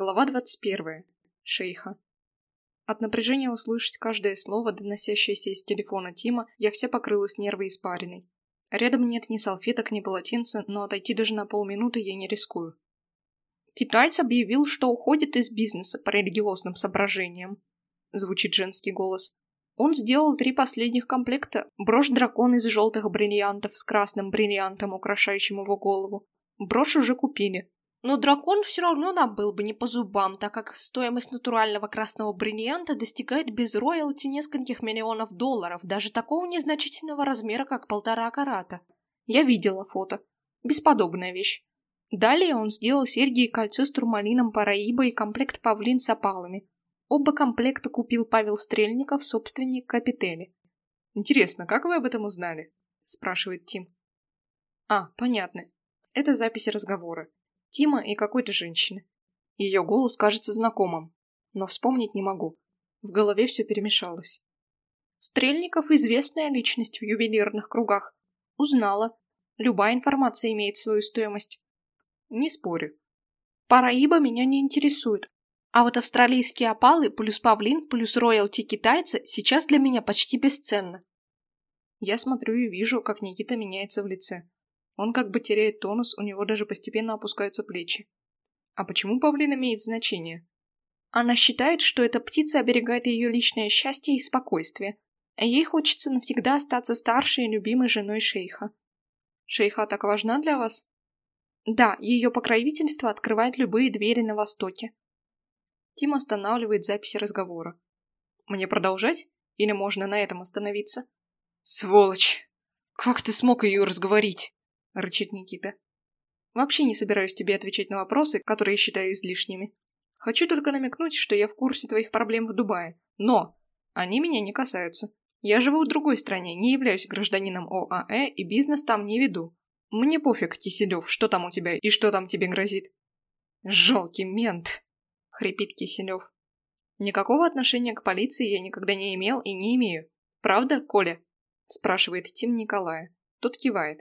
Глава 21. Шейха. От напряжения услышать каждое слово, доносящееся из телефона Тима, я вся покрылась нервой испариной. Рядом нет ни салфеток, ни полотенца, но отойти даже на полминуты я не рискую. Китайц объявил, что уходит из бизнеса по религиозным соображениям. Звучит женский голос. Он сделал три последних комплекта. Брошь-дракон из желтых бриллиантов с красным бриллиантом, украшающим его голову. Брошь уже купили, но дракон все равно нам был бы не по зубам, так как стоимость натурального красного бриллианта достигает без роялти нескольких миллионов долларов, даже такого незначительного размера, как полтора карата. Я видела фото. Бесподобная вещь. Далее он сделал серьги и кольцо с турмалином Параиба и комплект павлин с опалами. Оба комплекта купил Павел Стрельников, собственник Капители. «Интересно, как вы об этом узнали?» – спрашивает Тим. «А, понятно. Это записи разговора. Тима и какой-то женщины. Ее голос кажется знакомым, но вспомнить не могу. В голове все перемешалось. Стрельников – известная личность в ювелирных кругах. Узнала. Любая информация имеет свою стоимость. Не спорю. Параиба меня не интересует. А вот австралийские опалы плюс павлин плюс роялти китайца сейчас для меня почти бесценно. Я смотрю и вижу, как Никита меняется в лице. Он как бы теряет тонус, у него даже постепенно опускаются плечи. А почему павлин имеет значение? Она считает, что эта птица оберегает ее личное счастье и спокойствие, а ей хочется навсегда остаться старшей и любимой женой шейха. Шейха так важна для вас? Да, ее покровительство открывает любые двери на Востоке. Тим останавливает запись разговора. Мне продолжать? Или можно на этом остановиться? Сволочь! Как ты смог ее разговорить? — рычит Никита. «Вообще не собираюсь тебе отвечать на вопросы, которые считаю излишними. Хочу только намекнуть, что я в курсе твоих проблем в Дубае. Но они меня не касаются. Я живу в другой стране, не являюсь гражданином ОАЭ и бизнес там не веду. Мне пофиг, Киселев, что там у тебя и что там тебе грозит». «Жалкий мент!» — хрипит Киселев. «Никакого отношения к полиции я никогда не имел и не имею. Правда, Коля?» — спрашивает Тим Николая. Тот кивает.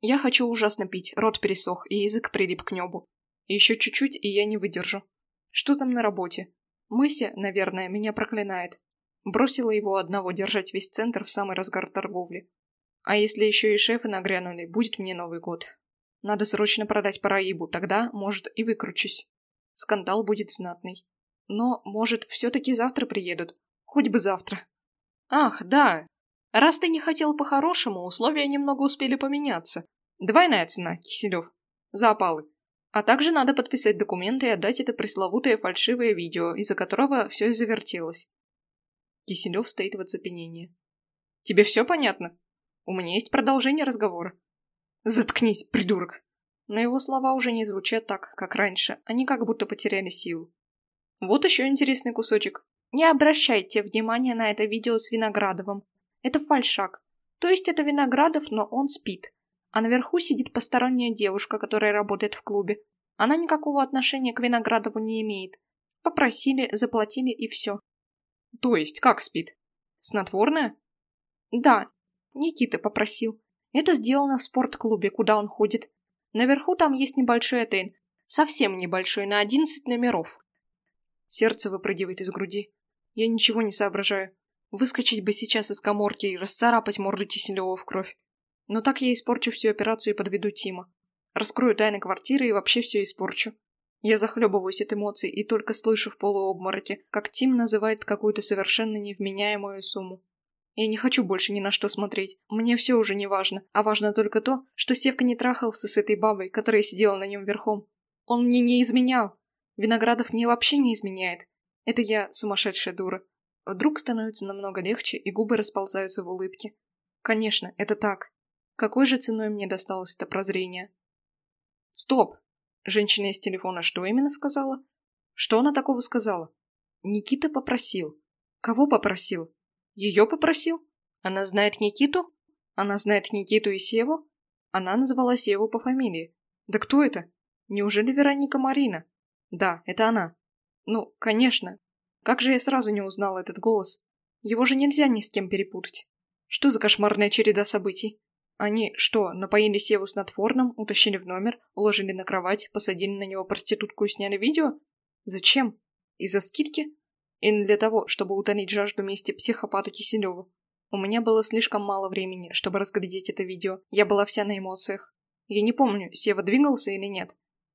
Я хочу ужасно пить, рот пересох, и язык прилип к небу. Еще чуть-чуть, и я не выдержу. Что там на работе? Мыся, наверное, меня проклинает. Бросила его одного держать весь центр в самый разгар торговли. А если еще и шефы нагрянули, будет мне Новый год. Надо срочно продать Параибу, тогда, может, и выкручусь. Скандал будет знатный. Но, может, все-таки завтра приедут. Хоть бы завтра. Ах, да, Раз ты не хотел по-хорошему, условия немного успели поменяться. Двойная цена, Киселев. За опалы. А также надо подписать документы и отдать это пресловутое фальшивое видео, из-за которого все и завертелось. Киселев стоит в оцепенении. Тебе все понятно? У меня есть продолжение разговора. Заткнись, придурок. Но его слова уже не звучат так, как раньше, они как будто потеряли силу. Вот еще интересный кусочек. Не обращайте внимания на это видео с Виноградовым. Это фальшак. То есть это Виноградов, но он спит. А наверху сидит посторонняя девушка, которая работает в клубе. Она никакого отношения к Виноградову не имеет. Попросили, заплатили и все. То есть как спит? Снотворное? Да, Никита попросил. Это сделано в спортклубе, куда он ходит. Наверху там есть небольшой отель. Совсем небольшой, на одиннадцать номеров. Сердце выпрыгивает из груди. Я ничего не соображаю. Выскочить бы сейчас из коморки и расцарапать морду Киселева в кровь. Но так я испорчу всю операцию и подведу Тима. Раскрою тайны квартиры и вообще все испорчу. Я захлебываюсь от эмоций и только слышу в полуобмороке, как Тим называет какую-то совершенно невменяемую сумму. Я не хочу больше ни на что смотреть. Мне все уже не важно. А важно только то, что Севка не трахался с этой бабой, которая сидела на нем верхом. Он мне не изменял. Виноградов мне вообще не изменяет. Это я сумасшедшая дура. Вдруг становится намного легче, и губы расползаются в улыбке. Конечно, это так. Какой же ценой мне досталось это прозрение? Стоп! Женщина из телефона что именно сказала? Что она такого сказала? Никита попросил. Кого попросил? Ее попросил? Она знает Никиту? Она знает Никиту и Севу? Она назвала Севу по фамилии. Да кто это? Неужели Вероника Марина? Да, это она. Ну, конечно, как же я сразу не узнал этот голос? Его же нельзя ни с кем перепутать. Что за кошмарная череда событий? Они что, напоили Севу снотворным, утащили в номер, уложили на кровать, посадили на него проститутку и сняли видео? Зачем? Из-за скидки? Или для того, чтобы утолить жажду мести психопату Киселеву? У меня было слишком мало времени, чтобы разглядеть это видео. Я была вся на эмоциях. Я не помню, Сева двигался или нет.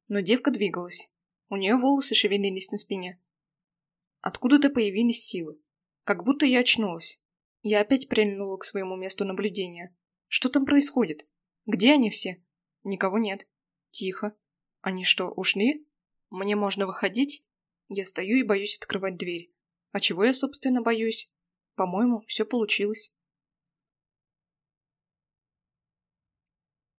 Но девка двигалась. У нее волосы шевелились на спине. Откуда-то появились силы. Как будто я очнулась. Я опять прильнула к своему месту наблюдения. Что там происходит? Где они все? Никого нет. Тихо. Они что, ушли? Мне можно выходить? Я стою и боюсь открывать дверь. А чего я, собственно, боюсь? По-моему, все получилось.